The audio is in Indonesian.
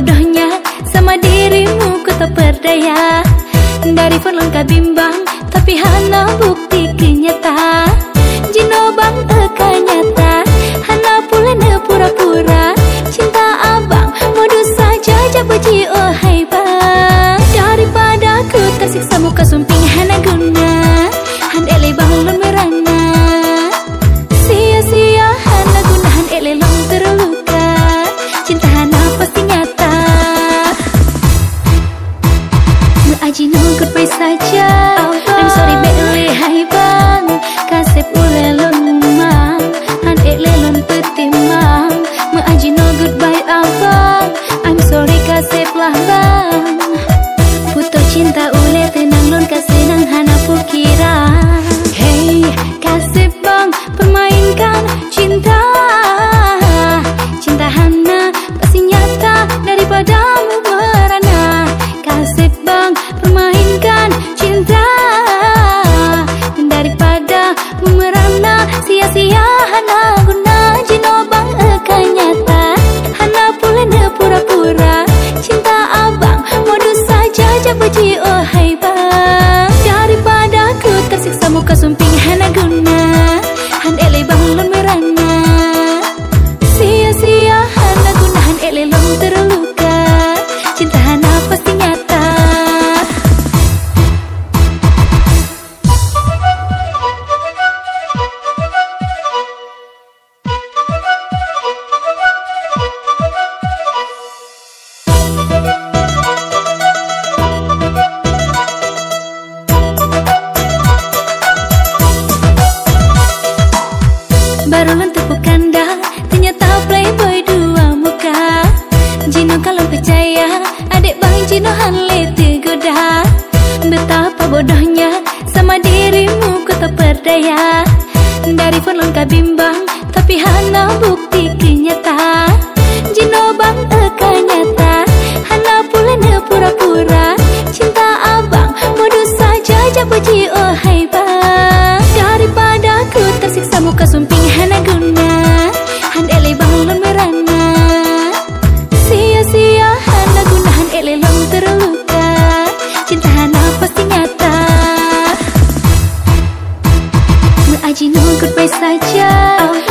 bodohnya Sama dirimu ku tak berdaya. Dari phone lengkap bimbang Tapi hana bukti kenyata. Jino bang eka nyata Hana pula pura-pura Cinta abang modus saja Jabuji oh saja. I'm sorry bele hai bang. Kasep ule lon mang Han ele lon petimang Me aji no goodbye abang. I'm sorry kasep lah bang. Puto cinta ule tenang lon kasih nang hana pukira Hey kasep bang permainkan cinta. Cinta hana pasti nyata daripadamu merana. Kasep bang permainkan Dari phone lengkap bimbang Tapi hana bukan ikut baik jauh.